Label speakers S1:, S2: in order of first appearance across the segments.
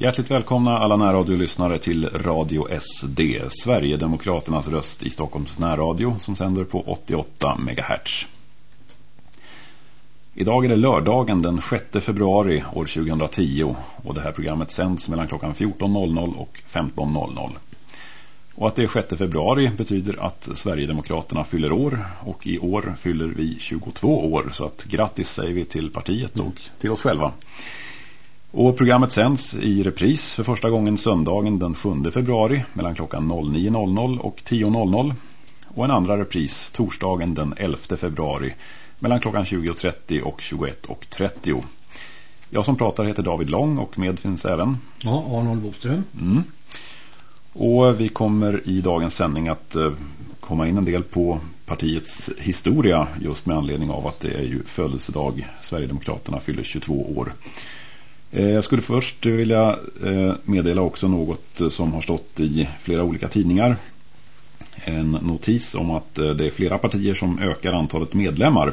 S1: Hjärtligt välkomna alla närradiolyssnare till Radio SD, Sverigedemokraternas röst i Stockholms närradio som sänder på 88 MHz. Idag är det lördagen den 6 februari år 2010 och det här programmet sänds mellan klockan 14.00 och 15.00. Och att det är 6 februari betyder att Sverigedemokraterna fyller år och i år fyller vi 22 år så att grattis säger vi till partiet och till oss själva. Och programmet sänds i repris för första gången söndagen den 7 februari mellan klockan 09.00 och 10.00 och en andra repris torsdagen den 11 februari mellan klockan 20.30 och 21.30. Jag som pratar heter David Lång och med finns även...
S2: Ja, Arnold Boström.
S1: Mm. Och vi kommer i dagens sändning att uh, komma in en del på partiets historia just med anledning av att det är ju födelsedag. Sverigedemokraterna fyller 22 år. Eh, jag skulle först eh, vilja eh, meddela också något som har stått i flera olika tidningar. En notis om att det är flera partier som ökar antalet medlemmar.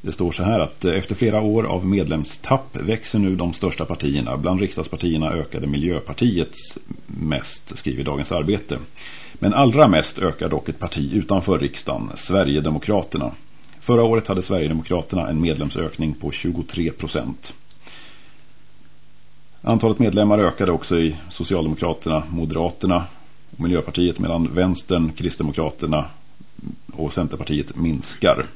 S1: Det står så här att efter flera år av medlemstapp växer nu de största partierna. Bland riksdagspartierna ökade Miljöpartiets mest, skriver Dagens Arbete. Men allra mest ökar dock ett parti utanför riksdagen, Sverigedemokraterna. Förra året hade Sverigedemokraterna en medlemsökning på 23 procent. Antalet medlemmar ökade också i Socialdemokraterna, Moderaterna och Miljöpartiet medan Vänstern, Kristdemokraterna och Centerpartiet minskar.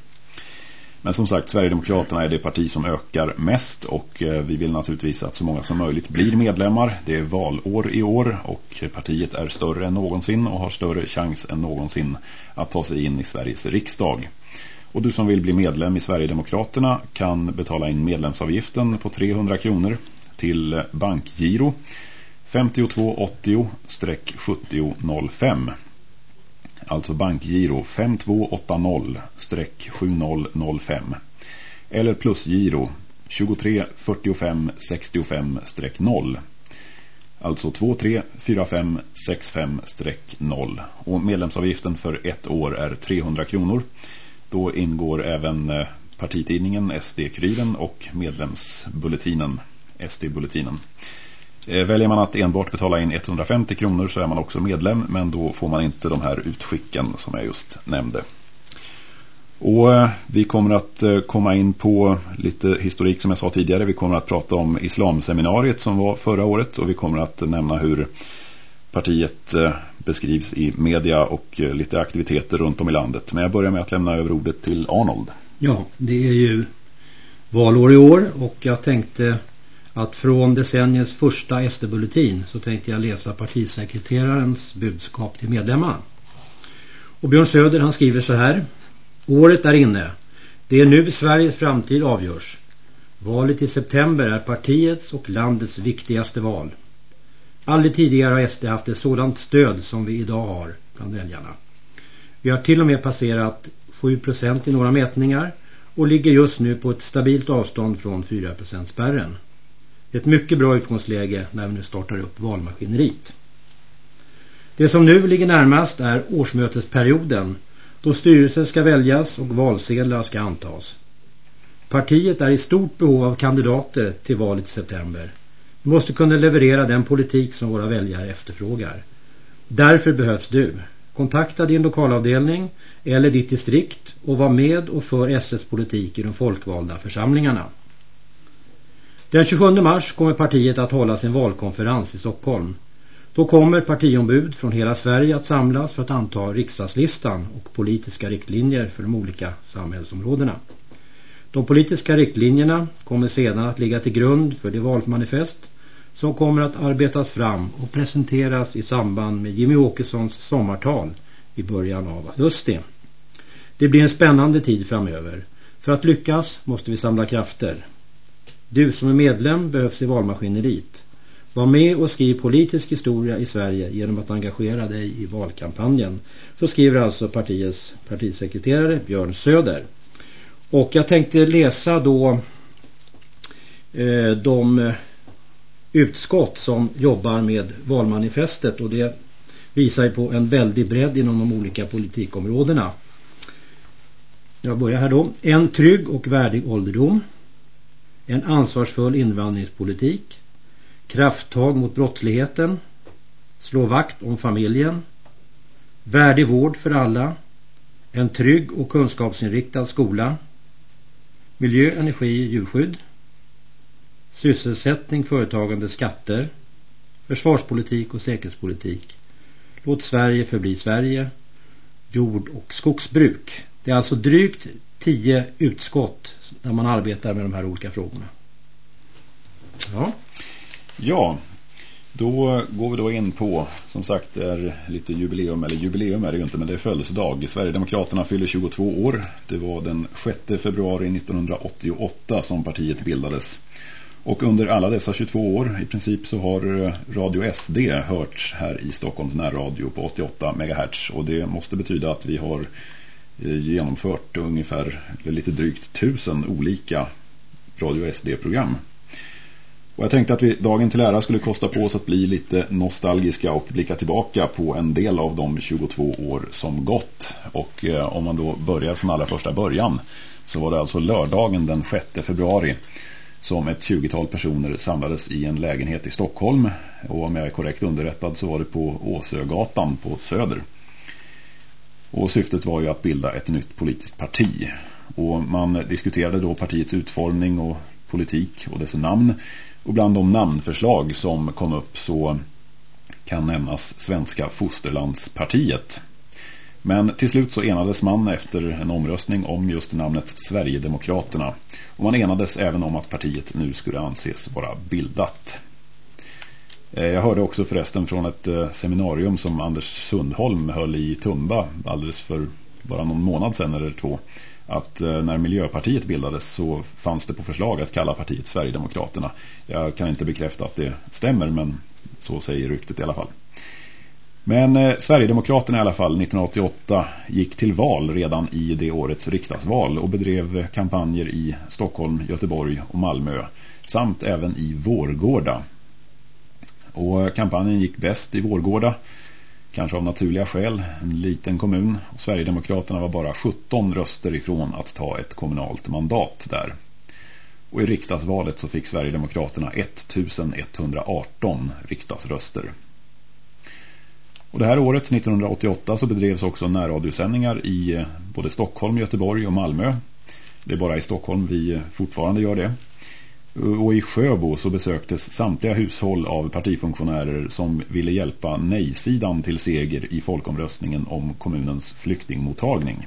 S1: Men som sagt, Sverigedemokraterna är det parti som ökar mest och eh, vi vill naturligtvis att så många som möjligt blir medlemmar. Det är valår i år och partiet är större än någonsin och har större chans än någonsin att ta sig in i Sveriges riksdag. Och du som vill bli medlem i Sverigedemokraterna kan betala in medlemsavgiften på 300 kronor till bankgiro 5280-7005. Alltså bankgiro 5280-7005. Eller plusgiro 234565-0. Alltså 234565-0. Och medlemsavgiften för ett år är 300 kronor. Då ingår även eh, partitidningen SD-kuriren och medlemsbulletinen SD-bulletinen. Eh, väljer man att enbart betala in 150 kronor så är man också medlem men då får man inte de här utskicken som jag just nämnde. Och eh, vi kommer att eh, komma in på lite historik som jag sa tidigare. Vi kommer att prata om islamseminariet som var förra året och vi kommer att nämna hur partiet beskrivs i media och lite aktiviteter runt om i landet. Men jag börjar med att lämna över ordet till Arnold.
S2: Ja, det är ju valår i år och jag tänkte att från decenniets första SD-bulletin så tänkte jag läsa partisekreterarens budskap till medlemmarna. Och Björn Söder han skriver så här. Året är inne. Det är nu Sveriges framtid avgörs. Valet i september är partiets och landets viktigaste val. Aldrig tidigare har SD haft ett sådant stöd som vi idag har bland väljarna. Vi har till och med passerat 7% i några mätningar och ligger just nu på ett stabilt avstånd från 4%-spärren. Ett mycket bra utgångsläge när vi nu startar upp valmaskineriet. Det som nu ligger närmast är årsmötesperioden då styrelsen ska väljas och valsedlar ska antas. Partiet är i stort behov av kandidater till valet i september. Vi måste kunna leverera den politik som våra väljare efterfrågar. Därför behövs du. Kontakta din lokalavdelning eller ditt distrikt och var med och för SS politik i de folkvalda församlingarna. Den 27 mars kommer partiet att hålla sin valkonferens i Stockholm. Då kommer partiombud från hela Sverige att samlas för att anta riksdagslistan och politiska riktlinjer för de olika samhällsområdena. De politiska riktlinjerna kommer sedan att ligga till grund för det valmanifest som kommer att arbetas fram och presenteras i samband med Jimmy Åkessons sommartal i början av augusti. Det blir en spännande tid framöver. För att lyckas måste vi samla krafter. Du som är medlem behövs i valmaskineriet. Var med och skriv politisk historia i Sverige genom att engagera dig i valkampanjen. Så skriver alltså partiets partisekreterare Björn Söder. Och jag tänkte läsa då eh, de utskott som jobbar med valmanifestet och det visar ju på en väldig bredd inom de olika politikområdena. Jag börjar här då. En trygg och värdig ålderdom en ansvarsfull invandringspolitik, krafttag mot brottsligheten, slå vakt om familjen, värdig vård för alla, en trygg och kunskapsinriktad skola, miljö, energi, djurskydd, sysselsättning, företagande, skatter, försvarspolitik och säkerhetspolitik. Låt Sverige förbli Sverige, jord- och skogsbruk. Det är alltså drygt tio utskott där man arbetar med de här olika frågorna.
S1: Ja. Ja, då går vi då in på, som sagt, det är lite jubileum, eller jubileum är det ju inte, men det är födelsedag. Sverigedemokraterna fyller 22 år. Det var den 6 februari 1988 som partiet bildades. Och under alla dessa 22 år i princip så har eh, Radio SD hörts här i Stockholms närradio på 88 MHz. Och det måste betyda att vi har Eh, genomfört ungefär lite drygt tusen olika Radio SD-program. Och jag tänkte att vi dagen till ära skulle kosta på oss att bli lite nostalgiska och blicka tillbaka på en del av de 22 år som gått. Och eh, om man då börjar från allra första början så var det alltså lördagen den 6 februari som ett 20-tal personer samlades i en lägenhet i Stockholm. Och om jag är korrekt underrättad så var det på Åsögatan på Söder. Och syftet var ju att bilda ett nytt politiskt parti. Och man diskuterade då partiets utformning och politik och dess namn. Och bland de namnförslag som kom upp så kan nämnas Svenska Fosterlandspartiet. Men till slut så enades man efter en omröstning om just namnet Sverigedemokraterna. Och man enades även om att partiet nu skulle anses vara bildat. Eh, jag hörde också förresten från ett eh, seminarium som Anders Sundholm höll i Tumba alldeles för bara någon månad sedan eller två att eh, när Miljöpartiet bildades så fanns det på förslag att kalla partiet Sverigedemokraterna. Jag kan inte bekräfta att det stämmer men så säger ryktet i alla fall. Men eh, Sverigedemokraterna i alla fall 1988 gick till val redan i det årets riksdagsval och bedrev kampanjer i Stockholm, Göteborg och Malmö samt även i Vårgårda. Och kampanjen gick bäst i Vårgårda kanske av naturliga skäl, en liten kommun. Sverigedemokraterna var bara 17 röster ifrån att ta ett kommunalt mandat där. Och i riksdagsvalet så fick Sverigedemokraterna 1118 riksdagsröster. Och det här året, 1988, så bedrevs också närradiosändningar i eh, både Stockholm, Göteborg och Malmö. Det är bara i Stockholm vi fortfarande gör det. Eh, och i Sjöbo så besöktes samtliga hushåll av partifunktionärer som ville hjälpa nej-sidan till seger i folkomröstningen om kommunens flyktingmottagning.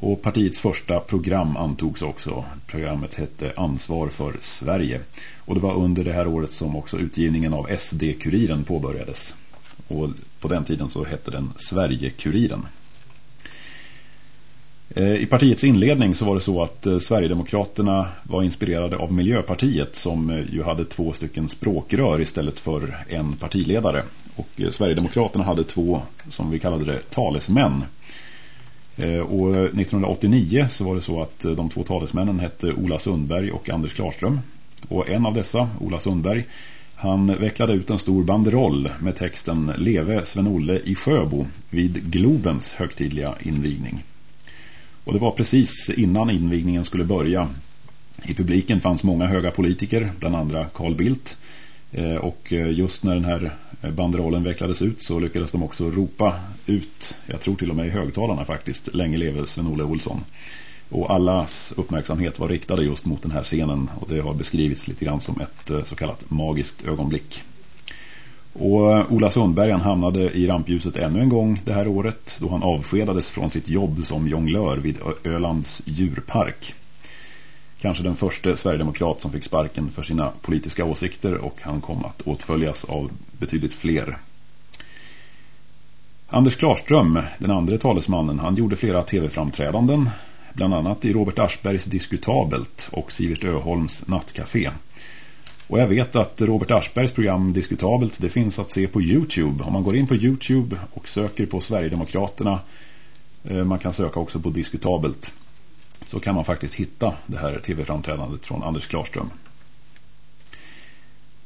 S1: Och partiets första program antogs också. Programmet hette Ansvar för Sverige. Och det var under det här året som också utgivningen av SD-kuriren påbörjades. Och på den tiden så hette den Sverige-kuriren. Eh, I partiets inledning så var det så att eh, Sverigedemokraterna var inspirerade av Miljöpartiet som eh, ju hade två stycken språkrör istället för en partiledare. Och Sverigedemokraterna hade två, som vi kallade det, talesmän. Och 1989 så var det så att de två talesmännen hette Ola Sundberg och Anders Klarström. Och en av dessa, Ola Sundberg, han vecklade ut en stor banderoll med texten Leve Sven-Olle i Sjöbo vid Globens högtidliga invigning. Och det var precis innan invigningen skulle börja. I publiken fanns många höga politiker, bland andra Carl Bildt. Eh, och eh, just när den här eh, banderollen vecklades ut så lyckades de också ropa ut, jag tror till och med i högtalarna faktiskt, länge leve Sven-Olle Olsson. Och allas uppmärksamhet var riktade just mot den här scenen och det har beskrivits lite grann som ett så kallat magiskt ögonblick. Och eh, Ola Sundberg han hamnade i rampljuset ännu en gång det här året då han avskedades från sitt jobb som jonglör vid Ölands djurpark. Kanske den första Sverigedemokrat som fick sparken för sina politiska åsikter och han kom att åtföljas av betydligt fler. Anders Klarström, den andra talesmannen, han gjorde flera tv-framträdanden bland annat i Robert Aschbergs Diskutabelt och Sivert Öholms Nattcafé. Och jag vet att Robert Aschbergs program Diskutabelt det finns att se på Youtube. Om man går in på Youtube och söker på Sverigedemokraterna eh, man kan söka också på Diskutabelt så kan man faktiskt hitta det här tv-framträdandet från Anders Klarström.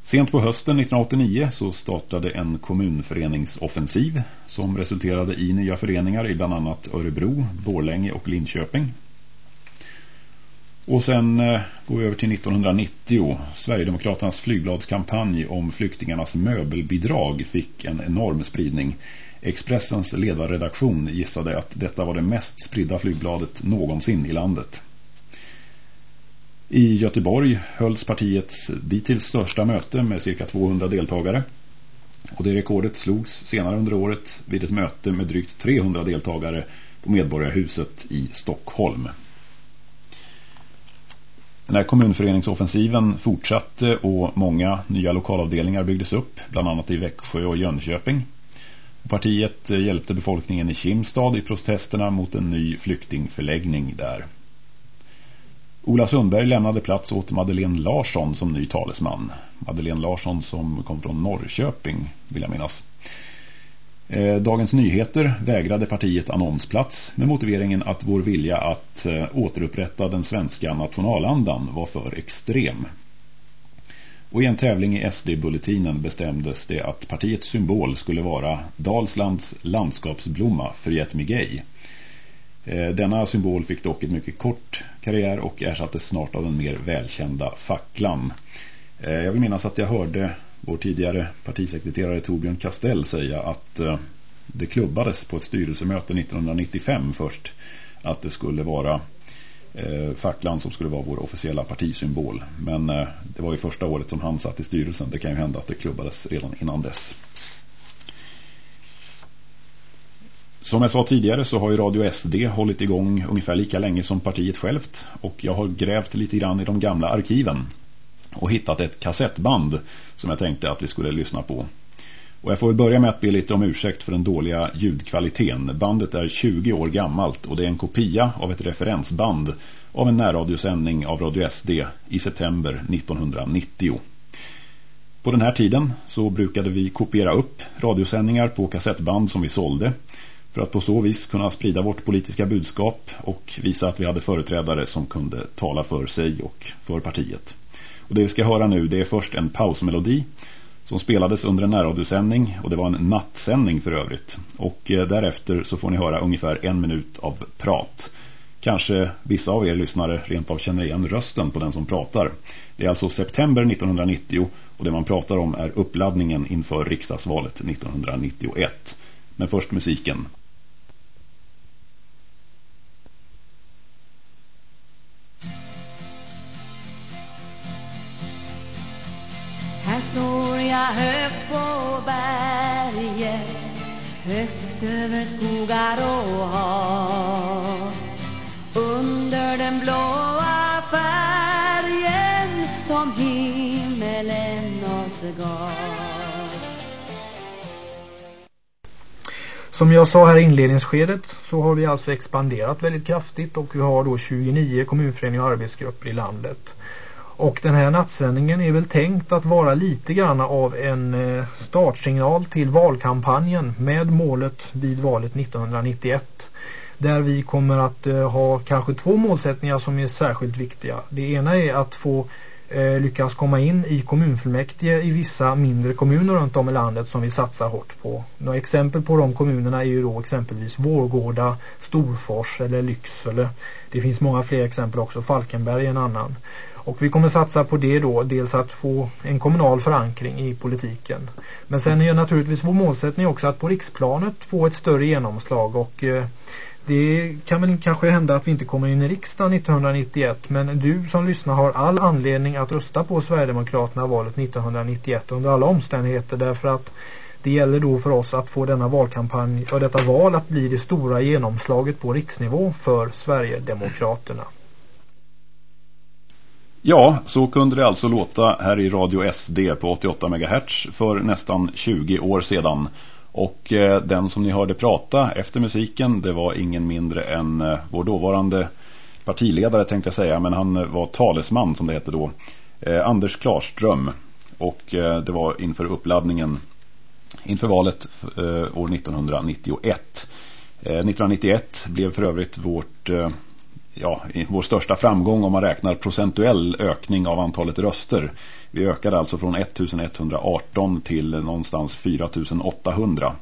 S1: Sent på hösten 1989 så startade en kommunföreningsoffensiv som resulterade i nya föreningar i bland annat Örebro, Borlänge och Linköping. Och sen eh, går vi över till 1990. Sverigedemokraternas flygbladskampanj om flyktingarnas möbelbidrag fick en enorm spridning. Expressens ledarredaktion gissade att detta var det mest spridda flygbladet någonsin i landet. I Göteborg hölls partiets dittills största möte med cirka 200 deltagare. Och det rekordet slogs senare under året vid ett möte med drygt 300 deltagare på Medborgarhuset i Stockholm. Den här kommunföreningsoffensiven fortsatte och många nya lokalavdelningar byggdes upp, bland annat i Växjö och Jönköping. Partiet hjälpte befolkningen i Kimstad i protesterna mot en ny flyktingförläggning där. Ola Sundberg lämnade plats åt Madeleine Larsson som ny talesman. Madeleine Larsson som kom från Norrköping, vill jag minnas. Eh, Dagens Nyheter vägrade partiet annonsplats med motiveringen att vår vilja att eh, återupprätta den svenska nationalandan var för extrem. Och i en tävling i SD-bulletinen bestämdes det att partiets symbol skulle vara Dalslands landskapsblomma Friet Migej. Eh, denna symbol fick dock ett mycket kort karriär och ersattes snart av den mer välkända facklan. Jag vill minnas att jag hörde vår tidigare partisekreterare Torbjörn Castell säga att eh, det klubbades på ett styrelsemöte 1995 först att det skulle vara eh, facklan som skulle vara vår officiella partisymbol. Men eh, det var ju första året som han satt i styrelsen. Det kan ju hända att det klubbades redan innan dess. Som jag sa tidigare så har ju Radio SD hållit igång ungefär lika länge som partiet självt. Och jag har grävt lite grann i de gamla arkiven och hittat ett kassettband som jag tänkte att vi skulle lyssna på. Och jag får väl börja med att be lite om ursäkt för den dåliga ljudkvaliteten. Bandet är 20 år gammalt och det är en kopia av ett referensband av en närradiosändning av Radio SD i september 1990. På den här tiden så brukade vi kopiera upp radiosändningar på kassettband som vi sålde för att på så vis kunna sprida vårt politiska budskap och visa att vi hade företrädare som kunde tala för sig och för partiet. Och det vi ska höra nu det är först en pausmelodi som spelades under en närradiosändning och det var en nattsändning för övrigt. Och eh, därefter så får ni höra ungefär en minut av prat. Kanske vissa av er lyssnare rent av känner igen rösten på den som pratar. Det är alltså september 1990 och det man pratar om är uppladdningen inför riksdagsvalet 1991. Men först musiken.
S3: Jag högt på berget Högt över skogar och hav Under den blåa färgen Som himmelen oss gav
S4: Som jag sa här i inledningsskedet så har vi alltså expanderat väldigt kraftigt och vi har då 29 kommunföreningar och arbetsgrupper i landet. Och den här nattsändningen är väl tänkt att vara lite grann av en eh, startsignal till valkampanjen med målet vid valet 1991. Där vi kommer att eh, ha kanske två målsättningar som är särskilt viktiga. Det ena är att få eh, lyckas komma in i kommunfullmäktige i vissa mindre kommuner runt om i landet som vi satsar hårt på. Några exempel på de kommunerna är ju då exempelvis Vårgårda, Storfors eller Lycksele. Det finns många fler exempel också, Falkenberg är en annan. Och vi kommer satsa på det då, dels att få en kommunal förankring i politiken. Men sen är naturligtvis vår målsättning också att på riksplanet få ett större genomslag och eh, det kan väl kanske hända att vi inte kommer in i riksdagen 1991 men du som lyssnar har all anledning att rösta på Sverigedemokraterna valet 1991 under alla omständigheter därför att det gäller då för oss att få denna valkampanj och detta val att bli det stora genomslaget på riksnivå för Sverigedemokraterna.
S1: Ja, så kunde det alltså låta här i Radio SD på 88 MHz för nästan 20 år sedan. Och eh, den som ni hörde prata efter musiken det var ingen mindre än eh, vår dåvarande partiledare tänkte jag säga. Men han eh, var talesman som det hette då. Eh, Anders Klarström. Och eh, det var inför uppladdningen inför valet eh, år 1991. 1991 blev för övrigt vårt ja, vår största framgång om man räknar procentuell ökning av antalet röster. Vi ökade alltså från 1118 till någonstans 4800.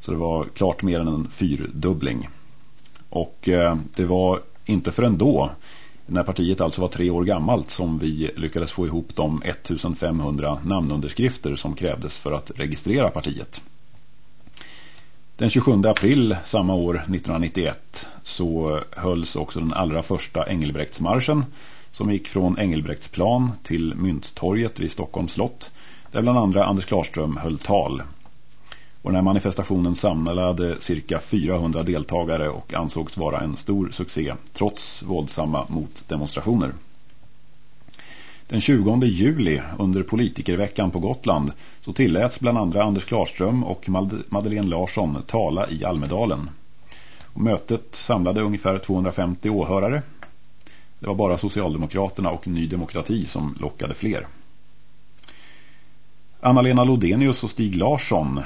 S1: Så det var klart mer än en fyrdubbling. Och eh, det var inte förrän då när partiet alltså var tre år gammalt som vi lyckades få ihop de 1500 namnunderskrifter som krävdes för att registrera partiet. Den 27 april samma år 1991 så hölls också den allra första Engelbrektsmarschen som gick från Engelbrektsplan till Mynttorget vid Stockholms slott där bland andra Anders Klarström höll tal. Och den här manifestationen samlade cirka 400 deltagare och ansågs vara en stor succé trots våldsamma motdemonstrationer. Den 20 juli under politikerveckan på Gotland så tilläts bland andra Anders Klarström och Madeleine Larsson tala i Almedalen. Mötet samlade ungefär 250 åhörare. Det var bara Socialdemokraterna och Ny Demokrati som lockade fler. Anna-Lena Lodenius och Stig Larsson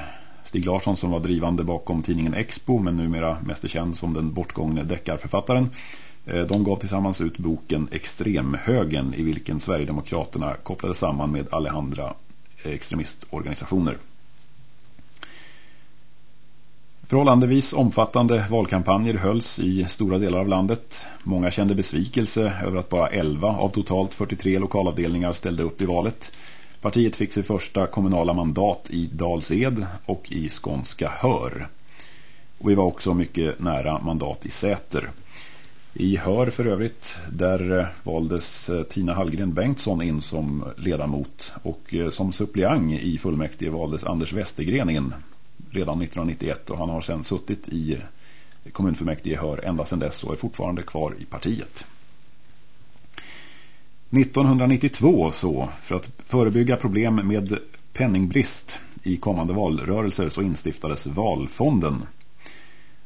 S1: Stig Larsson som var drivande bakom tidningen Expo men numera mest känd som den bortgångne deckarförfattaren Eh, de gav tillsammans ut boken Extremhögen i vilken Sverigedemokraterna kopplade samman med allehanda eh, extremistorganisationer. Förhållandevis omfattande valkampanjer hölls i stora delar av landet. Många kände besvikelse över att bara 11 av totalt 43 lokalavdelningar ställde upp i valet. Partiet fick sitt första kommunala mandat i Dalsed och i Skånska Hör. Och vi var också mycket nära mandat i Säter. I Hör för övrigt, där eh, valdes eh, Tina Hallgren Bengtsson in som ledamot och eh, som suppleant i fullmäktige valdes Anders Westergren in redan 1991 och han har sedan suttit i kommunfullmäktige Hör ända sedan dess och är fortfarande kvar i partiet. 1992 så, för att förebygga problem med penningbrist i kommande valrörelser så instiftades Valfonden-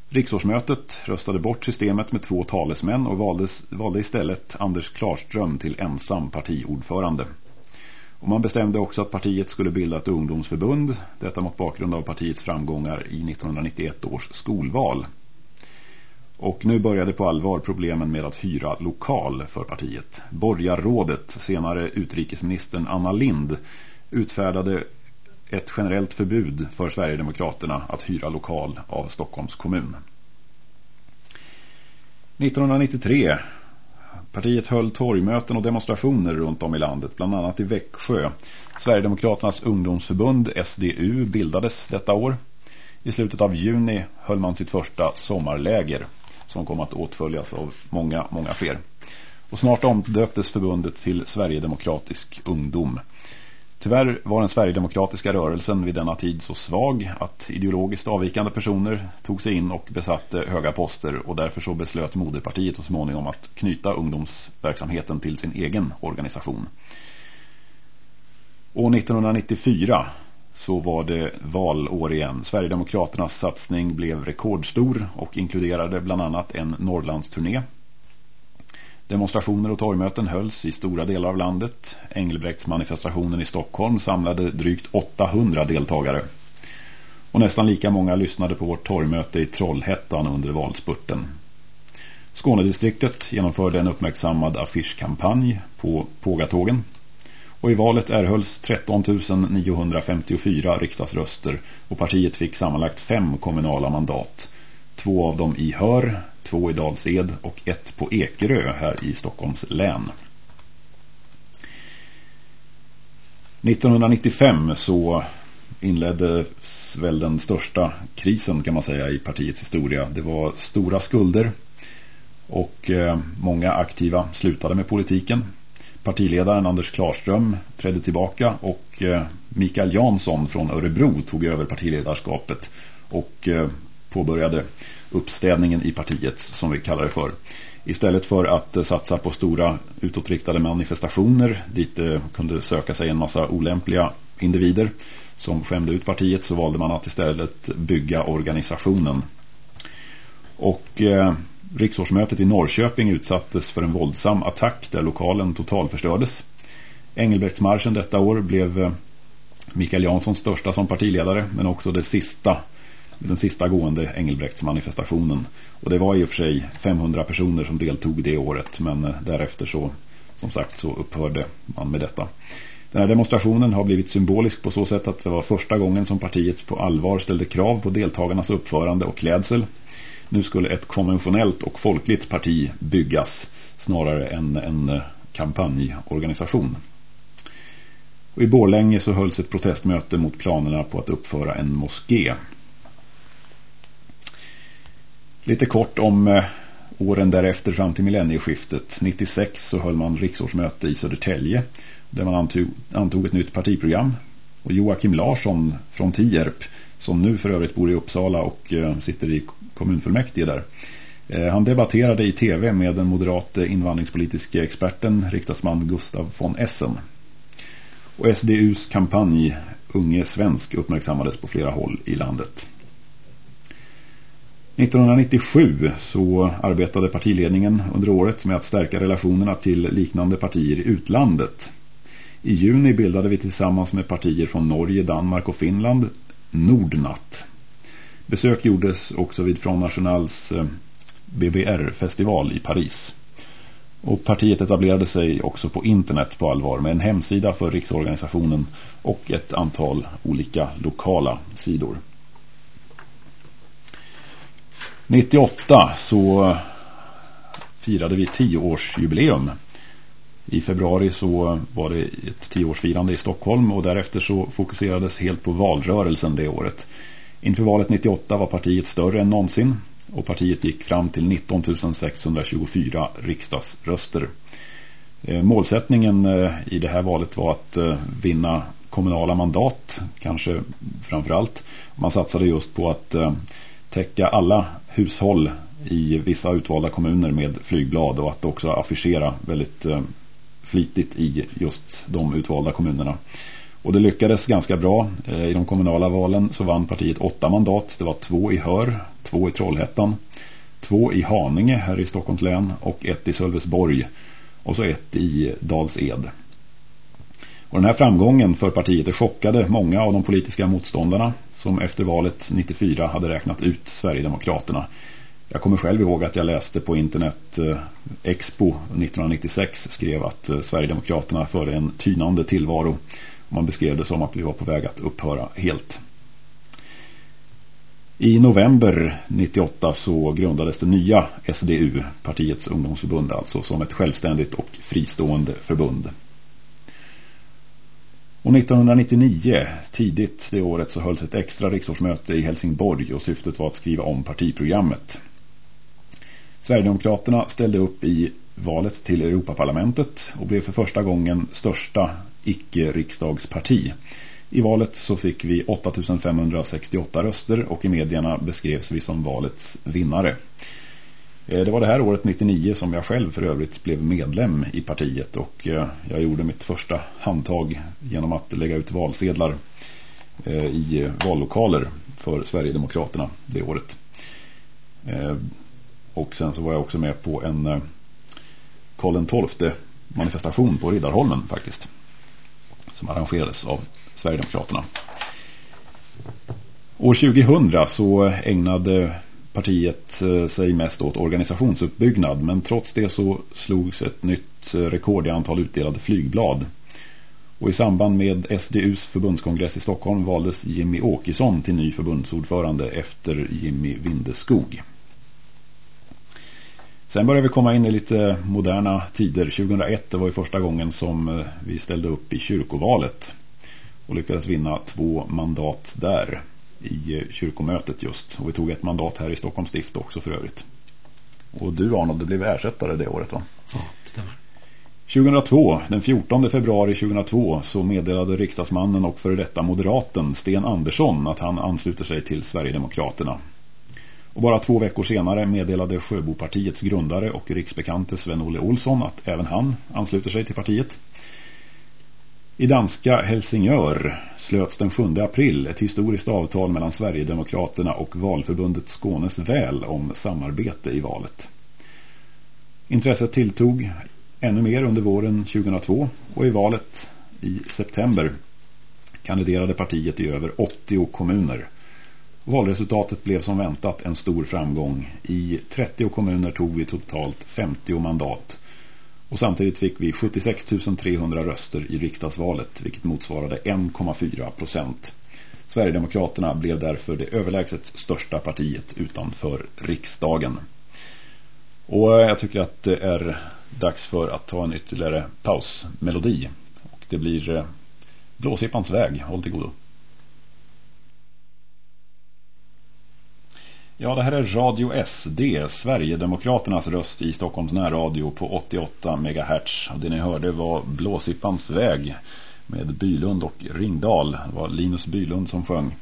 S1: Riksårsmötet röstade bort systemet med två talesmän och valdes, valde istället Anders Klarström till ensam partiordförande. Och man bestämde också att partiet skulle bilda ett ungdomsförbund, detta mot bakgrund av partiets framgångar i 1991 års skolval. Och nu började på allvar problemen med att hyra lokal för partiet. Borgarrådet, senare utrikesministern Anna Lind, utfärdade ett generellt förbud för Sverigedemokraterna att hyra lokal av Stockholms kommun. 1993 Partiet höll torgmöten och demonstrationer runt om i landet, bland annat i Växjö. Sverigedemokraternas ungdomsförbund SDU bildades detta år. I slutet av juni höll man sitt första sommarläger som kom att åtföljas av många, många fler. Och snart omdöptes förbundet till Sverigedemokratisk ungdom. Tyvärr var den Sverigedemokratiska rörelsen vid denna tid så svag att ideologiskt avvikande personer tog sig in och besatte höga poster och därför så beslöt moderpartiet så småningom att knyta ungdomsverksamheten till sin egen organisation. År 1994 så var det valår igen. Sverigedemokraternas satsning blev rekordstor och inkluderade bland annat en Norrlandsturné Demonstrationer och torgmöten hölls i stora delar av landet. Engelbrektsmanifestationen i Stockholm samlade drygt 800 deltagare. Och nästan lika många lyssnade på vårt torgmöte i Trollhättan under valspurten. Skånedistriktet genomförde en uppmärksammad affischkampanj på Pågatågen. Och i valet erhölls 13 954 riksdagsröster och partiet fick sammanlagt fem kommunala mandat. Två av dem i Hör, två i Dalsed och ett på Ekerö här i Stockholms län. 1995 så inleddes väl den största krisen kan man säga i partiets historia. Det var stora skulder och eh, många aktiva slutade med politiken. Partiledaren Anders Klarström trädde tillbaka och eh, Mikael Jansson från Örebro tog över partiledarskapet och eh, påbörjade uppstädningen i partiet som vi kallar det för. Istället för att eh, satsa på stora utåtriktade manifestationer dit det kunde söka sig en massa olämpliga individer som skämde ut partiet så valde man att istället bygga organisationen. Och eh, riksårsmötet i Norrköping utsattes för en våldsam attack där lokalen totalförstördes. Engelbrektsmarschen detta år blev eh, Mikael Janssons största som partiledare men också det sista den sista gående Engelbrektsmanifestationen. Och det var i och för sig 500 personer som deltog det året men eh, därefter så som sagt så upphörde man med detta. Den här demonstrationen har blivit symbolisk på så sätt att det var första gången som partiet på allvar ställde krav på deltagarnas uppförande och klädsel. Nu skulle ett konventionellt och folkligt parti byggas snarare än en eh, kampanjorganisation. Och I Borlänge så hölls ett protestmöte mot planerna på att uppföra en moské. Lite kort om eh, åren därefter fram till millennieskiftet. 96 så höll man riksårsmöte i Södertälje där man antog, antog ett nytt partiprogram. Och Joakim Larsson från Tierp som nu för övrigt bor i Uppsala och eh, sitter i kommunfullmäktige där. Eh, han debatterade i tv med den moderate invandringspolitiska experten riksdagsman Gustav von Essen. Och SDUs kampanj Unge Svensk uppmärksammades på flera håll i landet. 1997 så arbetade partiledningen under året med att stärka relationerna till liknande partier i utlandet. I juni bildade vi tillsammans med partier från Norge, Danmark och Finland Nordnatt. Besök gjordes också vid Front Nationals eh, BBR-festival i Paris. Och partiet etablerade sig också på internet på allvar med en hemsida för riksorganisationen och ett antal olika lokala sidor. 98 så firade vi tioårsjubileum. I februari så var det ett tioårsfirande i Stockholm och därefter så fokuserades helt på valrörelsen det året. Inför valet 98 var partiet större än någonsin och partiet gick fram till 19 624 riksdagsröster. Eh, målsättningen eh, i det här valet var att eh, vinna kommunala mandat, kanske framförallt. Man satsade just på att täcka alla hushåll i vissa utvalda kommuner med flygblad och att också affischera väldigt eh, flitigt i just de utvalda kommunerna. Och det lyckades ganska bra. Eh, I de kommunala valen så vann partiet åtta mandat. Det var två i Hör, två i Trollhättan, två i Haninge här i Stockholms län och ett i Sölvesborg och så ett i Dals-Ed. Och den här framgången för partiet chockade många av de politiska motståndarna som efter valet 94 hade räknat ut Sverigedemokraterna. Jag kommer själv ihåg att jag läste på internet eh, Expo 1996 skrev att eh, Sverigedemokraterna förde en tynande tillvaro. Man beskrev det som att vi var på väg att upphöra helt. I november 98 så grundades det nya SDU, partiets ungdomsförbund alltså, som ett självständigt och fristående förbund. Och 1999, tidigt det året, så hölls ett extra riksårsmöte i Helsingborg och syftet var att skriva om partiprogrammet. Sverigedemokraterna ställde upp i valet till Europaparlamentet och blev för första gången största icke-riksdagsparti. I valet så fick vi 8568 röster och i medierna beskrevs vi som valets vinnare. Eh, det var det här året 99 som jag själv för övrigt blev medlem i partiet och eh, jag gjorde mitt första handtag genom att lägga ut valsedlar eh, i vallokaler för Sverigedemokraterna det året. Och sen så var jag också med på en Karl XII manifestation på Riddarholmen faktiskt. Som arrangerades av Sverigedemokraterna. År 2000 så ägnade partiet eh, sig mest åt organisationsuppbyggnad men trots det så slogs ett nytt eh, rekord i antal utdelade flygblad. Och i samband med SDUs förbundskongress i Stockholm valdes Jimmy Åkesson till ny förbundsordförande efter Jimmy Vindeskog. Sen börjar vi komma in i lite moderna tider. 2001 det var ju första gången som eh, vi ställde upp i kyrkovalet och lyckades vinna två mandat där i kyrkomötet just. Och vi tog ett mandat här i Stockholms stift också för övrigt. Och du Arnold, du blev ersättare det året va?
S2: Ja, det stämmer.
S1: 2002, den 14 februari 2002 så meddelade riksdagsmannen och före detta moderaten Sten Andersson att han ansluter sig till Sverigedemokraterna. Och bara två veckor senare meddelade Sjöbopartiets grundare och riksbekante Sven-Olle Olsson att även han ansluter sig till partiet. I danska Helsingör slöts den 7 april ett historiskt avtal mellan Sverigedemokraterna och valförbundet Skånes väl om samarbete i valet. Intresset tilltog ännu mer under våren 2002 och i valet i september kandiderade partiet i över 80 kommuner. Valresultatet blev som väntat en stor framgång. I 30 kommuner tog vi totalt 50 mandat och samtidigt fick vi 76 300 röster i riksdagsvalet vilket motsvarade 1,4 procent. Sverigedemokraterna blev därför det överlägset största partiet utanför riksdagen. Och jag tycker att det är dags för att ta en ytterligare pausmelodi. Och det blir eh, Blåsippans väg. Håll till godo. Ja, det här är Radio SD, Sverigedemokraternas röst i Stockholms närradio på 88 MHz. Och det ni hörde var Blåsippans väg med Bylund och Ringdal. Det var Linus Bylund som sjöng.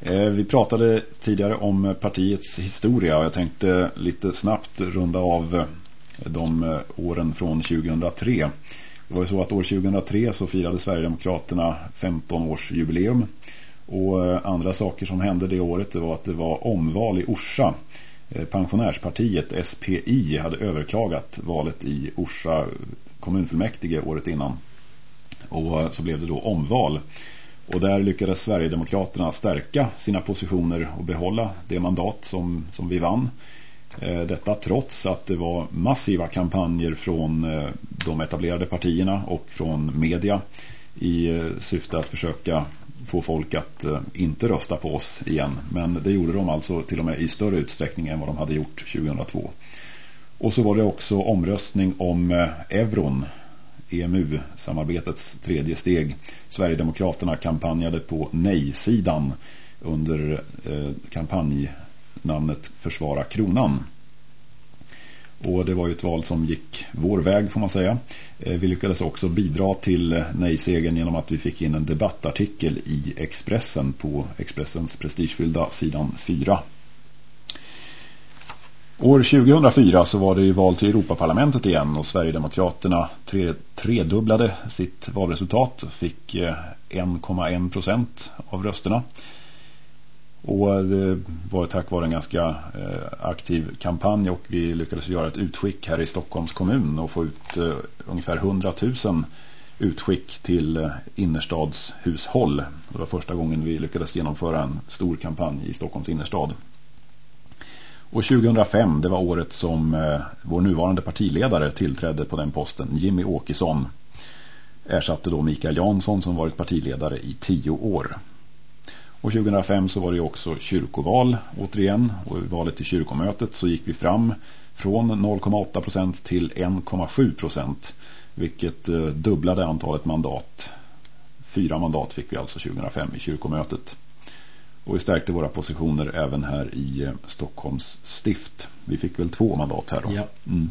S1: Eh, vi pratade tidigare om partiets historia och jag tänkte lite snabbt runda av eh, de eh, åren från 2003. Det var ju så att år 2003 så firade Sverigedemokraterna 15 års jubileum. Och eh, andra saker som hände det året det var att det var omval i Orsa. Eh, pensionärspartiet SPI hade överklagat valet i Orsa kommunfullmäktige året innan. Och eh, så blev det då omval. Och där lyckades Sverigedemokraterna stärka sina positioner och behålla det mandat som, som vi vann. Detta trots att det var massiva kampanjer från de etablerade partierna och från media i syfte att försöka få folk att eh, inte rösta på oss igen. Men det gjorde de alltså till och med i större utsträckning än vad de hade gjort 2002. Och så var det också omröstning om eh, euron EMU-samarbetets tredje steg. Sverigedemokraterna kampanjade på nej-sidan under eh, kampanjnamnet Försvara kronan. Och det var ju ett val som gick vår väg får man säga. Eh, vi lyckades också bidra till eh, nej-segern genom att vi fick in en debattartikel i Expressen på Expressens prestigefyllda sidan 4. År 2004 så var det ju val till Europaparlamentet igen och Sverigedemokraterna tre, tredubblade sitt valresultat fick eh, 1,1 procent av rösterna. Och det var tack vare en ganska eh, aktiv kampanj och vi lyckades göra ett utskick här i Stockholms kommun och få ut eh, ungefär 100 000 utskick till eh, innerstadshushåll. Det var första gången vi lyckades genomföra en stor kampanj i Stockholms innerstad. Och 2005, det var året som vår nuvarande partiledare tillträdde på den posten, Jimmy Åkesson. Ersatte då Mikael Jansson som varit partiledare i tio år. Och 2005 så var det också kyrkoval återigen. Och i valet till kyrkomötet så gick vi fram från 0,8% till 1,7%. Vilket eh, dubblade antalet mandat. Fyra mandat fick vi alltså 2005 i kyrkomötet. Och vi stärkte våra positioner även här i eh, Stockholms stift. Vi fick väl två mandat här då.
S2: Ja.
S1: Mm.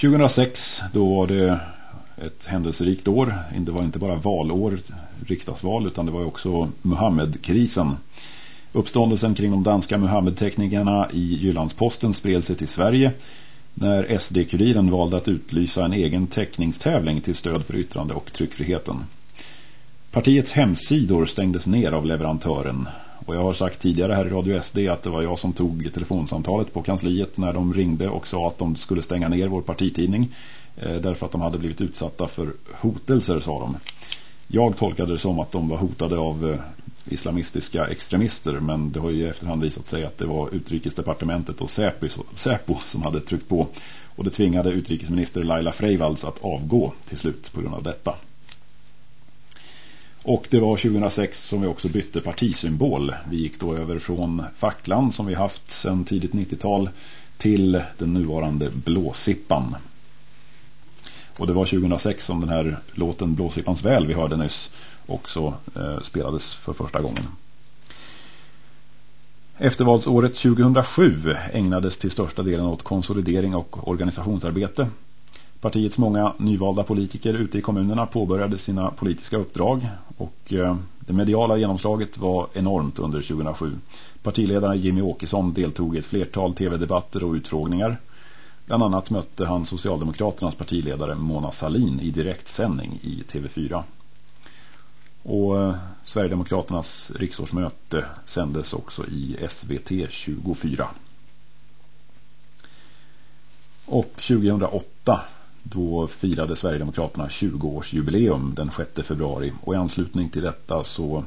S1: 2006 då var det ett händelserikt år. Det var inte bara valår, riksdagsval, utan det var också Muhammedkrisen. Uppståndelsen kring de danska Muhammedteknikerna i Jyllandsposten spred sig till Sverige när SD-kuriren valde att utlysa en egen teckningstävling till stöd för yttrande- och tryckfriheten. Partiets hemsidor stängdes ner av leverantören och jag har sagt tidigare här i Radio SD att det var jag som tog telefonsamtalet på kansliet när de ringde och sa att de skulle stänga ner vår partitidning Eh, därför att de hade blivit utsatta för hotelser sa de. Jag tolkade det som att de var hotade av eh, islamistiska extremister men det har ju i efterhand visat sig att det var utrikesdepartementet och Säpo som hade tryckt på och det tvingade utrikesminister Laila Freivalds att avgå till slut på grund av detta. Och det var 2006 som vi också bytte partisymbol. Vi gick då över från facklan som vi haft sedan tidigt 90-tal till den nuvarande blåsippan. Och det var 2006 som den här låten Blåsippans väl vi hörde nyss också eh, spelades för första gången. Eftervalsåret 2007 ägnades till största delen åt konsolidering och organisationsarbete. Partiets många nyvalda politiker ute i kommunerna påbörjade sina politiska uppdrag och eh, det mediala genomslaget var enormt under 2007. Partiledaren Jimmy Åkesson deltog i ett flertal tv-debatter och utfrågningar. Bland annat mötte han Socialdemokraternas partiledare Mona Salin i direktsändning i TV4. Och eh, Sverigedemokraternas riksårsmöte sändes också i SVT 24. Och 2008 då firade Sverigedemokraterna 20-årsjubileum den 6 februari och i anslutning till detta så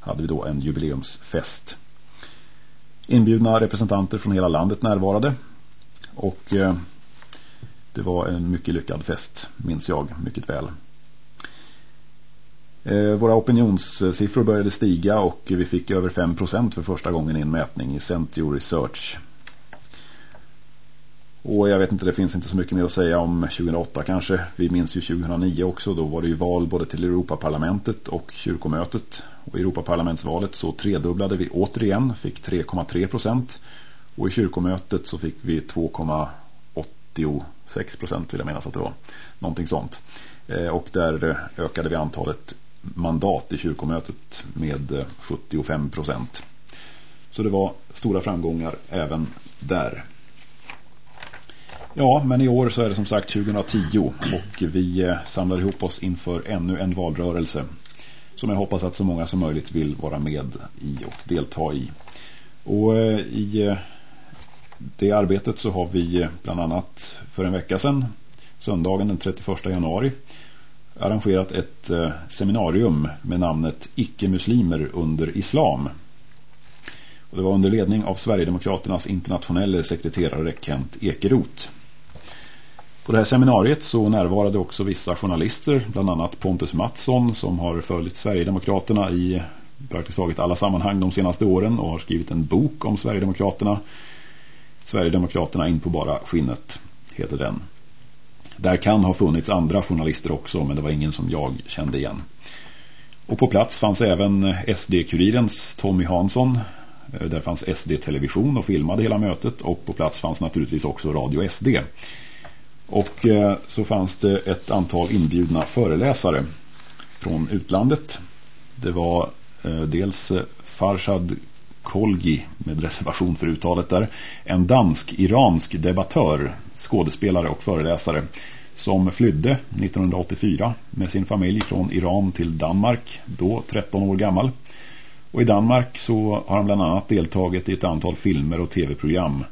S1: hade vi då en jubileumsfest. Inbjudna representanter från hela landet närvarade och eh, det var en mycket lyckad fest, minns jag mycket väl. Eh, våra opinionssiffror började stiga och vi fick över 5% för första gången i en mätning i Centio Research. Och jag vet inte, det finns inte så mycket mer att säga om 2008 kanske. Vi minns ju 2009 också. Då var det ju val både till Europaparlamentet och kyrkomötet. Och i Europaparlamentsvalet så tredubblade vi återigen, fick 3,3 procent. Och i kyrkomötet så fick vi 2,86 procent vill jag minnas att det var. Någonting sånt. Eh, och där eh, ökade vi antalet mandat i kyrkomötet med eh, 75 procent. Så det var stora framgångar även där. Ja, men i år så är det som sagt 2010 och vi samlar ihop oss inför ännu en valrörelse som jag hoppas att så många som möjligt vill vara med i och delta i. Och i det arbetet så har vi eh, bland annat för en vecka sedan, söndagen den 31 januari, arrangerat ett eh, seminarium med namnet Icke-muslimer under islam. Och det var under ledning av Sverigedemokraternas internationella sekreterare Kent Ekeroth. På det här seminariet så närvarade också vissa journalister, bland annat Pontus Mattsson som har följt Sverigedemokraterna i praktiskt taget alla sammanhang de senaste åren och har skrivit en bok om Sverigedemokraterna. Sverigedemokraterna in på bara skinnet heter den. Där kan ha funnits andra journalister också men det var ingen som jag kände igen. Och på plats fanns även SD-kurirens Tommy Hansson. Där fanns SD-television och filmade hela mötet och på plats fanns naturligtvis också Radio SD. Och eh, så fanns det ett antal inbjudna föreläsare från utlandet. Det var eh, dels Farshad Kolgi med reservation för uttalet där. En dansk-iransk debattör, skådespelare och föreläsare som flydde 1984 med sin familj från Iran till Danmark, då 13 år gammal. Och i Danmark så har han bland annat deltagit i ett antal filmer och tv-program-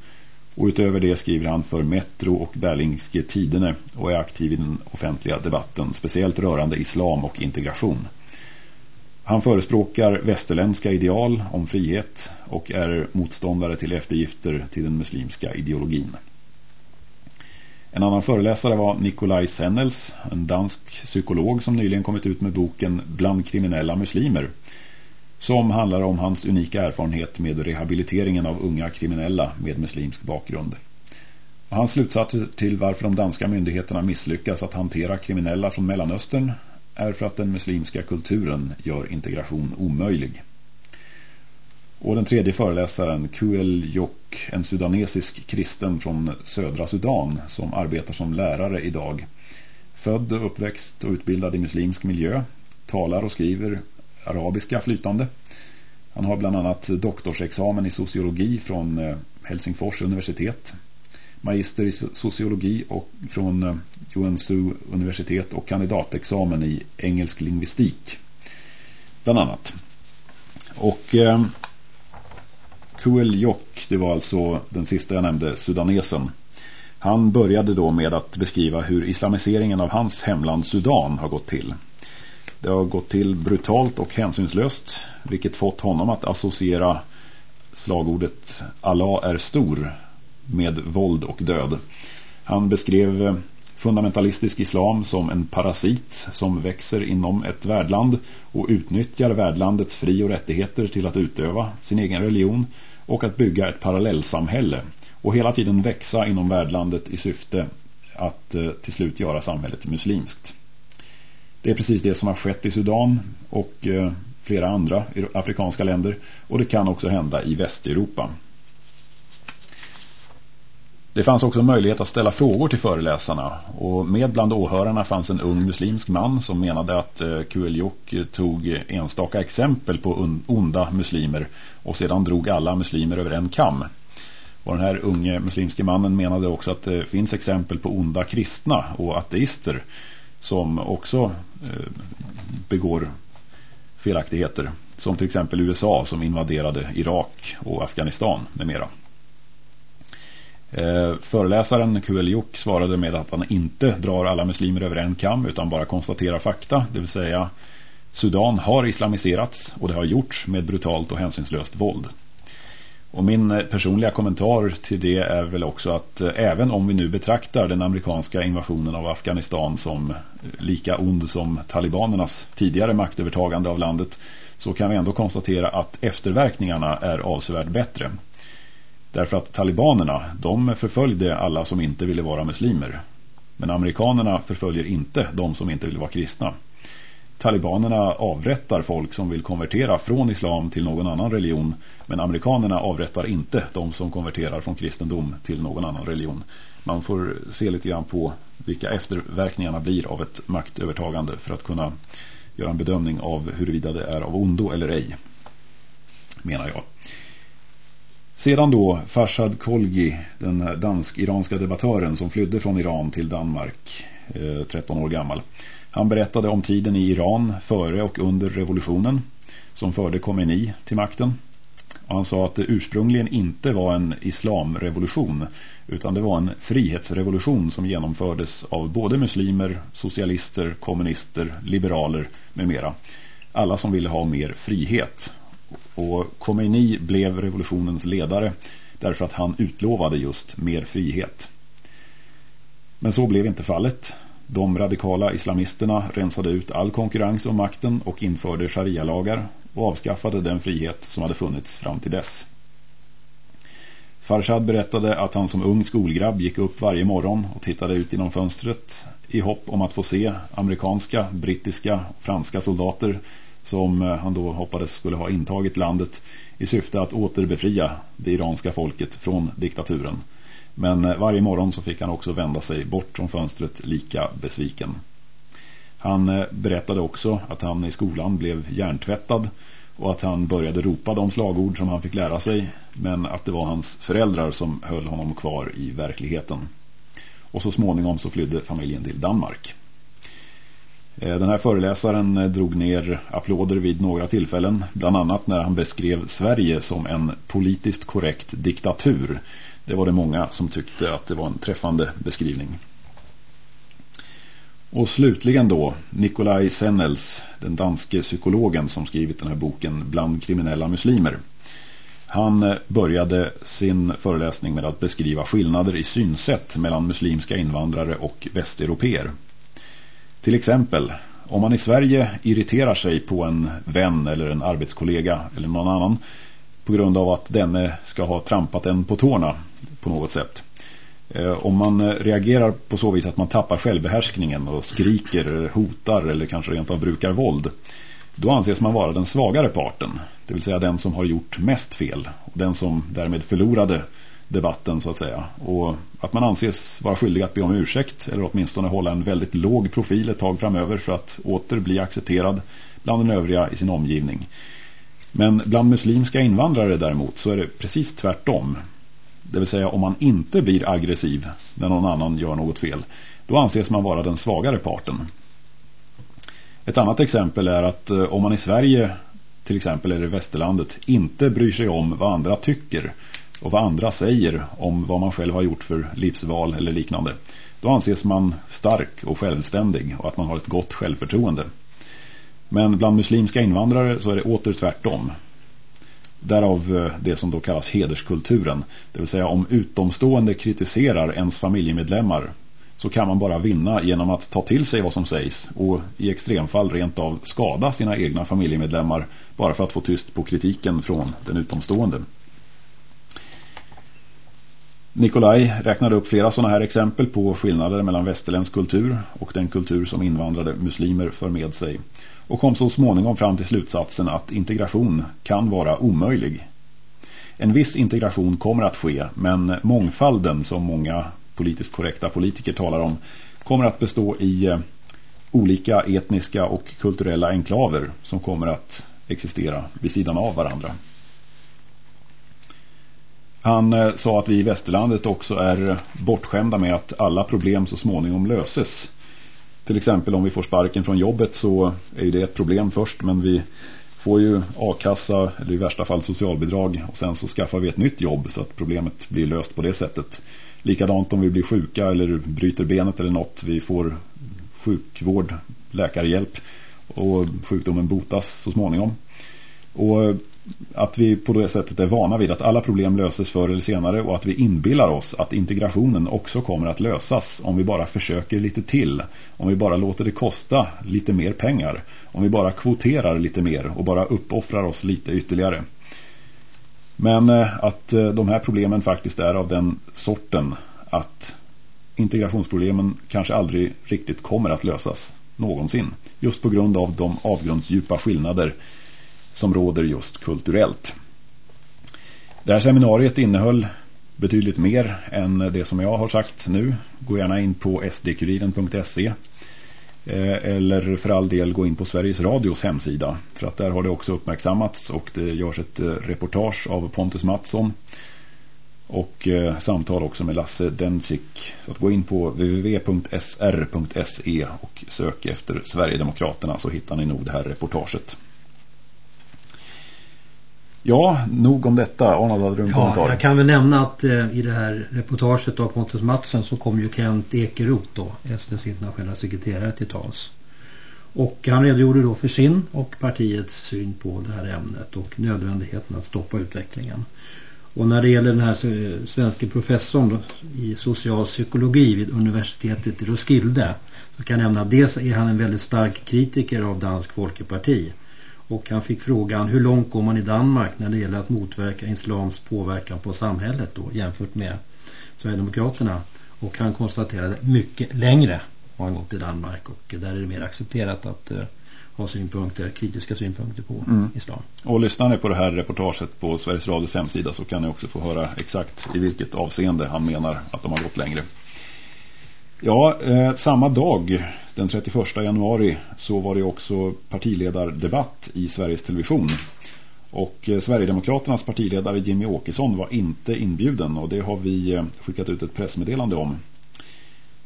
S1: och utöver det skriver han för Metro och Berlingske Tidene och är aktiv i den offentliga debatten, speciellt rörande islam och integration. Han förespråkar västerländska ideal om frihet och är motståndare till eftergifter till den muslimska ideologin. En annan föreläsare var Nikolaj Sennels, en dansk psykolog som nyligen kommit ut med boken Bland kriminella muslimer- som handlar om hans unika erfarenhet med rehabiliteringen av unga kriminella med muslimsk bakgrund. Hans slutsats till varför de danska myndigheterna misslyckas att hantera kriminella från Mellanöstern är för att den muslimska kulturen gör integration omöjlig. Och den tredje föreläsaren, Kuel Yok, en sudanesisk kristen från södra Sudan som arbetar som lärare idag. Född, uppväxt och utbildad i muslimsk miljö, talar och skriver arabiska flytande. Han har bland annat doktorsexamen i sociologi från eh, Helsingfors universitet. Magister i sociologi och från eh, UNSU Joensuu universitet och kandidatexamen i engelsk lingvistik. Bland annat. Och eh, Kuel Yok, det var alltså den sista jag nämnde, sudanesen. Han började då med att beskriva hur islamiseringen av hans hemland Sudan har gått till. Det har gått till brutalt och hänsynslöst vilket fått honom att associera slagordet Allah är stor med våld och död. Han beskrev eh, fundamentalistisk islam som en parasit som växer inom ett värdland och utnyttjar värdlandets fri- och rättigheter till att utöva sin egen religion och att bygga ett parallellsamhälle och hela tiden växa inom värdlandet i syfte att eh, till slut göra samhället muslimskt. Det är precis det som har skett i Sudan och eh, flera andra afrikanska länder och det kan också hända i Västeuropa. Det fanns också möjlighet att ställa frågor till föreläsarna och med bland åhörarna fanns en ung muslimsk man som menade att eh, tog enstaka exempel på onda muslimer och sedan drog alla muslimer över en kam. Och den här unge muslimske mannen menade också att det finns exempel på onda kristna och ateister som också eh, begår felaktigheter. Som till exempel USA som invaderade Irak och Afghanistan med mera. Eh, föreläsaren QL Jok svarade med att han inte drar alla muslimer över en kam utan bara konstaterar fakta. Det vill säga Sudan har islamiserats och det har gjorts med brutalt och hänsynslöst våld. Och min eh, personliga kommentar till det är väl också att eh, även om vi nu betraktar den amerikanska invasionen av Afghanistan som eh, lika ond som talibanernas tidigare maktövertagande av landet så kan vi ändå konstatera att efterverkningarna är avsevärt bättre. Därför att talibanerna, de förföljde alla som inte ville vara muslimer. Men amerikanerna förföljer inte de som inte vill vara kristna. Talibanerna avrättar folk som vill konvertera från islam till någon annan religion. Men amerikanerna avrättar inte de som konverterar från kristendom till någon annan religion. Man får se lite grann på vilka efterverkningarna blir av ett maktövertagande för att kunna göra en bedömning av huruvida det är av ondo eller ej. Menar jag. Sedan då Farshad Kolgi, den dansk-iranska debattören som flydde från Iran till Danmark, eh, 13 år gammal. Han berättade om tiden i Iran före och under revolutionen som förde Khomeini till makten. Och han sa att det ursprungligen inte var en islamrevolution utan det var en frihetsrevolution som genomfördes av både muslimer, socialister, kommunister, liberaler med mera. Alla som ville ha mer frihet. Och Khomeini blev revolutionens ledare därför att han utlovade just mer frihet. Men så blev inte fallet. De radikala islamisterna rensade ut all konkurrens om makten och införde sharia-lagar och avskaffade den frihet som hade funnits fram till dess. Farshad berättade att han som ung skolgrabb gick upp varje morgon och tittade ut genom fönstret i hopp om att få se amerikanska, brittiska och franska soldater som eh, han då hoppades skulle ha intagit landet i syfte att återbefria det iranska folket från diktaturen. Men eh, varje morgon så fick han också vända sig bort från fönstret lika besviken. Han eh, berättade också att han i skolan blev hjärntvättad och att han började ropa de slagord som han fick lära sig men att det var hans föräldrar som höll honom kvar i verkligheten. Och så småningom så flydde familjen till Danmark. Eh, den här föreläsaren eh, drog ner applåder vid några tillfällen, bland annat när han beskrev Sverige som en politiskt korrekt diktatur det var det många som tyckte att det var en träffande beskrivning. Och slutligen då Nikolaj Sennels, den danske psykologen som skrivit den här boken Bland kriminella muslimer. Han eh, började sin föreläsning med att beskriva skillnader i synsätt mellan muslimska invandrare och västeuropeer. Till exempel, om man i Sverige irriterar sig på en vän eller en arbetskollega eller någon annan på grund av att denne ska ha trampat en på tårna på något sätt. Eh, om man reagerar på så vis att man tappar självbehärskningen och skriker, hotar eller kanske rent av brukar våld då anses man vara den svagare parten. Det vill säga den som har gjort mest fel. Och den som därmed förlorade debatten så att säga. Och att man anses vara skyldig att be om ursäkt eller åtminstone hålla en väldigt låg profil ett tag framöver för att åter bli accepterad bland den övriga i sin omgivning. Men bland muslimska invandrare däremot så är det precis tvärtom. Det vill säga om man inte blir aggressiv när någon annan gör något fel. Då anses man vara den svagare parten. Ett annat exempel är att eh, om man i Sverige till exempel eller i västerlandet inte bryr sig om vad andra tycker och vad andra säger om vad man själv har gjort för livsval eller liknande. Då anses man stark och självständig och att man har ett gott självförtroende. Men bland muslimska invandrare så är det åter tvärtom. Därav eh, det som då kallas hederskulturen. Det vill säga om utomstående kritiserar ens familjemedlemmar så kan man bara vinna genom att ta till sig vad som sägs och i extremfall rent av skada sina egna familjemedlemmar bara för att få tyst på kritiken från den utomstående. Nikolaj räknade upp flera sådana här exempel på skillnader mellan västerländsk kultur och den kultur som invandrade muslimer för med sig och kom så småningom fram till slutsatsen att integration kan vara omöjlig. En viss integration kommer att ske men mångfalden som många politiskt korrekta politiker talar om kommer att bestå i eh, olika etniska och kulturella enklaver som kommer att existera vid sidan av varandra. Han eh, sa att vi i västerlandet också är bortskämda med att alla problem så småningom löses. Till exempel om vi får sparken från jobbet så är det ett problem först men vi får ju a-kassa eller i värsta fall socialbidrag och sen så skaffar vi ett nytt jobb så att problemet blir löst på det sättet. Likadant om vi blir sjuka eller bryter benet eller något. Vi får sjukvård, läkarhjälp och sjukdomen botas så småningom. Och att vi på det sättet är vana vid att alla problem löses förr eller senare och att vi inbillar oss att integrationen också kommer att lösas om vi bara försöker lite till. Om vi bara låter det kosta lite mer pengar. Om vi bara kvoterar lite mer och bara uppoffrar oss lite ytterligare. Men eh, att eh, de här problemen faktiskt är av den sorten att integrationsproblemen kanske aldrig riktigt kommer att lösas någonsin. Just på grund av de avgrundsdjupa skillnader som råder just kulturellt. Det här seminariet innehöll betydligt mer än det som jag har sagt nu. Gå gärna in på sdkuriden.se eh, eller för all del gå in på Sveriges Radios hemsida för att där har det också uppmärksammats och det görs ett eh, reportage av Pontus Mattsson och eh, samtal också med Lasse Densik. Så att gå in på www.sr.se och sök efter Sverigedemokraterna så hittar ni nog det här reportaget. Ja, nog om detta. Arnold, hade du en
S2: ja,
S1: kommentar?
S2: Jag kan väl nämna att eh, i det här reportaget av Pontus Mattsson så kommer ju Kent Ekeroth då, SDs internationella sekreterare till tals. Och han redogjorde då för sin och partiets syn på det här ämnet och nödvändigheten att stoppa utvecklingen. Och när det gäller den här svenska professorn då, i social psykologi vid universitetet i Roskilde så kan jag nämna att dels är han en väldigt stark kritiker av Dansk Folkeparti och han fick frågan hur långt går man i Danmark när det gäller att motverka islams påverkan på samhället då jämfört med Sverigedemokraterna. Och han konstaterade mycket längre har han gått i Danmark och där är det mer accepterat att uh, ha synpunkter, kritiska synpunkter på mm. islam.
S1: Och lyssnar ni på det här reportaget på Sveriges Radios hemsida så kan ni också få höra exakt i vilket avseende han menar att de har gått längre. Ja, eh, samma dag, den 31 januari, så var det också partiledardebatt i Sveriges Television. Och eh, Sverigedemokraternas partiledare Jimmy Åkesson var inte inbjuden och det har vi eh, skickat ut ett pressmeddelande om.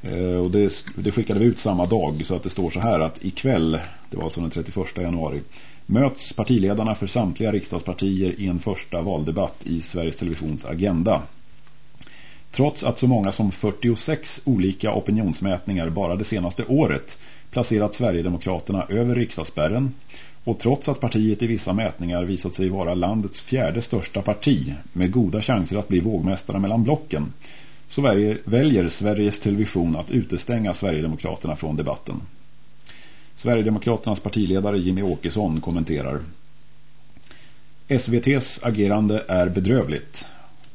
S1: Eh, och det, det, skickade vi ut samma dag så att det står så här att ikväll, det var alltså den 31 januari, möts partiledarna för samtliga riksdagspartier i en första valdebatt i Sveriges Televisions agenda. Trots att så många som 46 olika opinionsmätningar bara det senaste året placerat Sverigedemokraterna över riksdagsspärren och trots att partiet i vissa mätningar visat sig vara landets fjärde största parti med goda chanser att bli vågmästare mellan blocken så väljer Sveriges Television att utestänga Sverigedemokraterna från debatten. Sverigedemokraternas partiledare Jimmy Åkesson kommenterar SVTs agerande är bedrövligt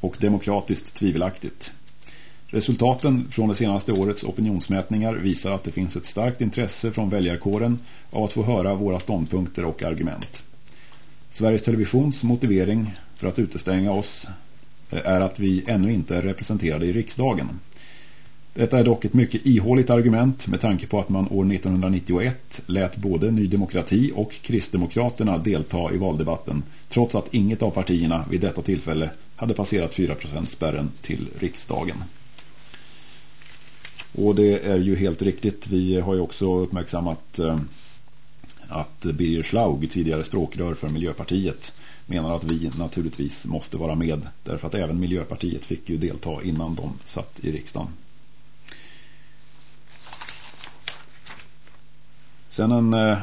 S1: och demokratiskt tvivelaktigt. Resultaten från det senaste årets opinionsmätningar visar att det finns ett starkt intresse från väljarkåren av att få höra våra ståndpunkter och argument. Sveriges Televisions motivering för att utestänga oss eh, är att vi ännu inte är representerade i riksdagen. Detta är dock ett mycket ihåligt argument med tanke på att man år 1991 lät både Ny Demokrati och Kristdemokraterna delta i valdebatten trots att inget av partierna vid detta tillfälle hade passerat 4%-spärren till riksdagen. Och det är ju helt riktigt. Vi har ju också uppmärksammat eh, att Birger Schlaug, tidigare språkrör för Miljöpartiet, menar att vi naturligtvis måste vara med. Därför att även Miljöpartiet fick ju delta innan de satt i riksdagen. Sen en eh,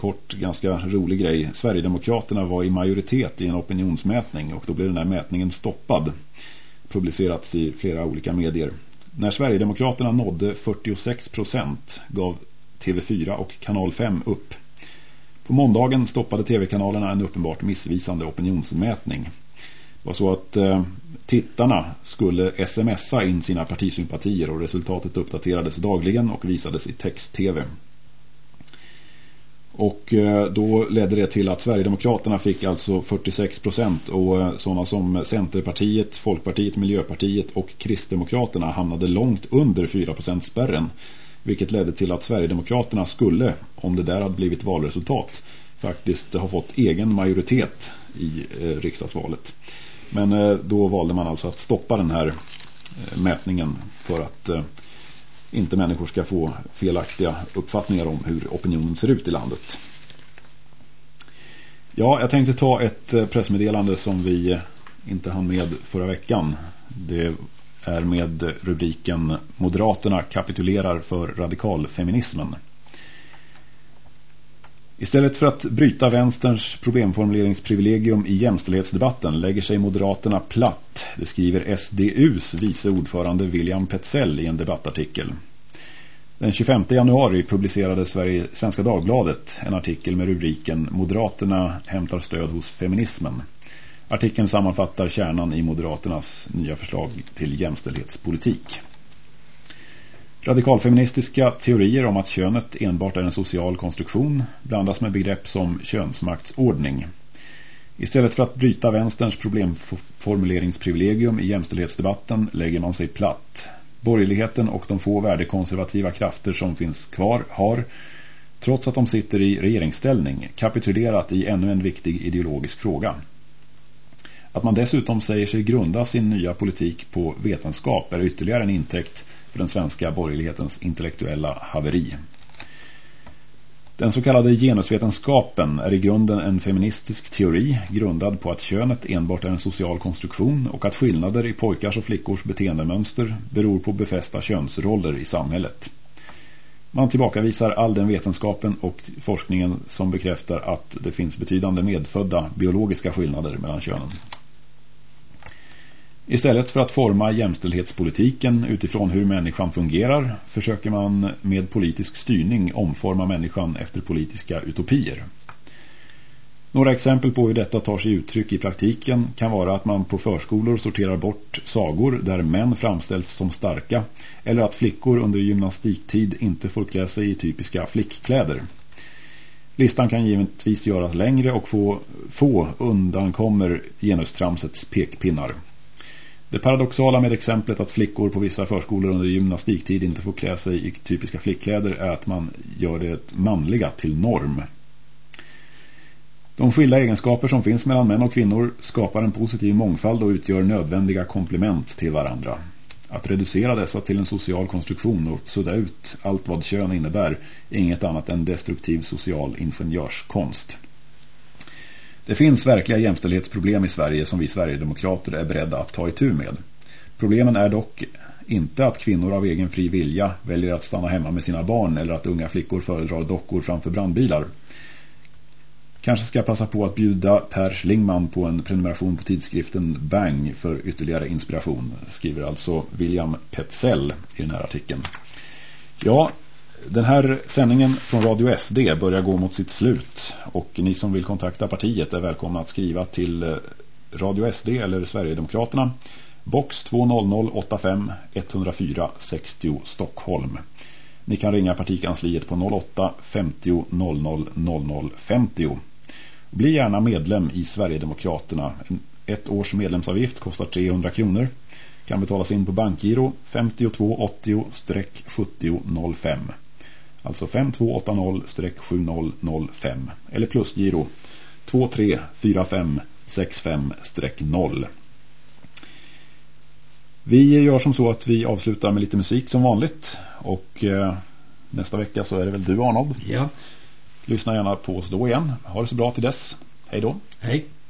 S1: kort, ganska rolig grej. Sverigedemokraterna var i majoritet i en opinionsmätning och då blev den här mätningen stoppad. Publicerats i flera olika medier. När Sverigedemokraterna nådde 46 procent gav TV4 och Kanal 5 upp. På måndagen stoppade tv-kanalerna en uppenbart missvisande opinionsmätning. Det var så att eh, tittarna skulle smsa in sina partisympatier och resultatet uppdaterades dagligen och visades i text-tv. Och eh, då ledde det till att Sverigedemokraterna fick alltså 46 procent och eh, sådana som Centerpartiet, Folkpartiet, Miljöpartiet och Kristdemokraterna hamnade långt under 4 spärren. Vilket ledde till att Sverigedemokraterna skulle, om det där hade blivit valresultat, faktiskt ha fått egen majoritet i eh, riksdagsvalet. Men då valde man alltså att stoppa den här mätningen för att inte människor ska få felaktiga uppfattningar om hur opinionen ser ut i landet. Ja, jag tänkte ta ett eh, pressmeddelande som vi inte hann med förra veckan. Det är med rubriken Moderaterna kapitulerar för radikalfeminismen. Istället för att bryta vänsterns problemformuleringsprivilegium i jämställdhetsdebatten lägger sig Moderaterna platt, det skriver SDUs vice ordförande William Petzell i en debattartikel. Den 25 januari publicerade Sverige, Svenska Dagbladet en artikel med rubriken Moderaterna hämtar stöd hos feminismen. Artikeln sammanfattar kärnan i Moderaternas nya förslag till jämställdhetspolitik. Radikalfeministiska teorier om att könet enbart är en social konstruktion blandas med begrepp som könsmaktsordning. Istället för att bryta vänsterns problemformuleringsprivilegium i jämställdhetsdebatten lägger man sig platt. Borgerligheten och de få värdekonservativa krafter som finns kvar har, trots att de sitter i regeringsställning, kapitulerat i ännu en viktig ideologisk fråga. Att man dessutom säger sig grunda sin nya politik på vetenskap är ytterligare en intäkt för den svenska borgerlighetens intellektuella haveri. Den så kallade genusvetenskapen är i grunden en feministisk teori grundad på att könet enbart är en social konstruktion och att skillnader i pojkars och flickors beteendemönster beror på befästa könsroller i samhället. Man tillbakavisar all den vetenskapen och forskningen som bekräftar att det finns betydande medfödda biologiska skillnader mellan könen. Istället för att forma jämställdhetspolitiken utifrån hur människan fungerar försöker man med politisk styrning omforma människan efter politiska utopier. Några exempel på hur detta tar sig uttryck i praktiken kan vara att man på förskolor sorterar bort sagor där män framställs som starka eller att flickor under gymnastiktid inte får klä sig i typiska flickkläder. Listan kan givetvis göras längre och få, få undankommer genustramsets pekpinnar. Det paradoxala med exemplet att flickor på vissa förskolor under gymnastiktid inte får klä sig i typiska flickkläder är att man gör det manliga till norm. De skilda egenskaper som finns mellan män och kvinnor skapar en positiv mångfald och utgör nödvändiga komplement till varandra. Att reducera dessa till en social konstruktion och sudda ut allt vad kön innebär är inget annat än destruktiv social ingenjörskonst. Det finns verkliga jämställdhetsproblem i Sverige som vi Sverigedemokrater är beredda att ta itu med. Problemen är dock inte att kvinnor av egen fri vilja väljer att stanna hemma med sina barn eller att unga flickor föredrar dockor framför brandbilar. Kanske ska jag passa på att bjuda Per Schlingman på en prenumeration på tidskriften Bang för ytterligare inspiration, skriver alltså William Petzell i den här artikeln. Ja, den här sändningen från Radio SD börjar gå mot sitt slut och ni som vill kontakta partiet är välkomna att skriva till eh, Radio SD eller Sverigedemokraterna box 20085 104 60 Stockholm. Ni kan ringa partikansliet på 08 50 00 00 50. Bli gärna medlem i Sverigedemokraterna. Ett års medlemsavgift kostar 300 kronor. Kan betalas in på bankgiro 5280-7005. Alltså 5280-7005 eller plusgiro 234565-0. Vi gör som så att vi avslutar med lite musik som vanligt och eh, nästa vecka så är det väl du Arnold.
S2: Ja.
S1: Lyssna gärna på oss då igen. Ha det så bra till dess. Hej då.
S2: Hej.